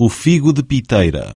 o figo de piteira.